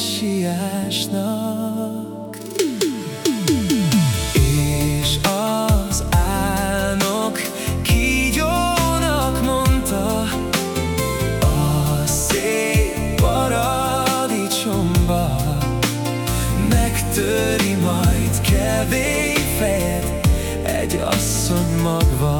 messiásnak. És az álnok kígyónak mondta, a szép paradicsomba megtöri majd kevés fejed egy asszony magva.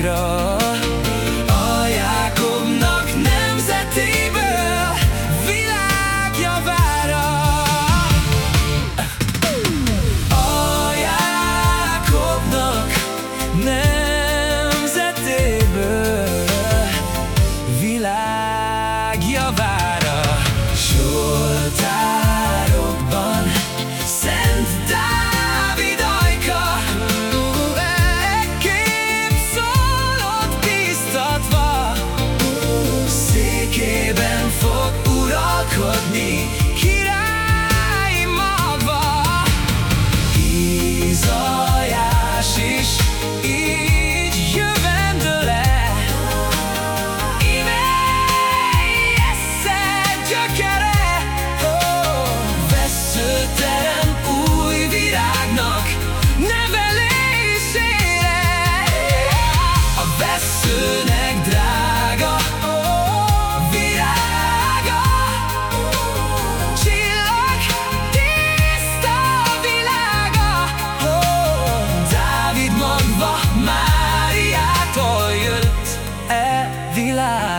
világra. A Jákobnak nemzetéből világjavára. A Jákobnak nemzetéből világjavára. Soltár Kegyében fog uralkodni.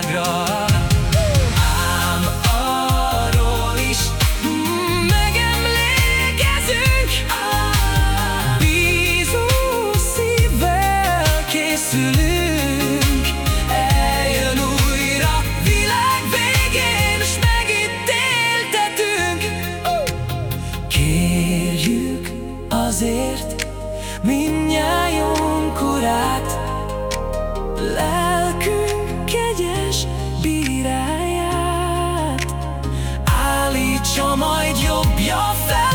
God. Állítsa majd jobbja fel,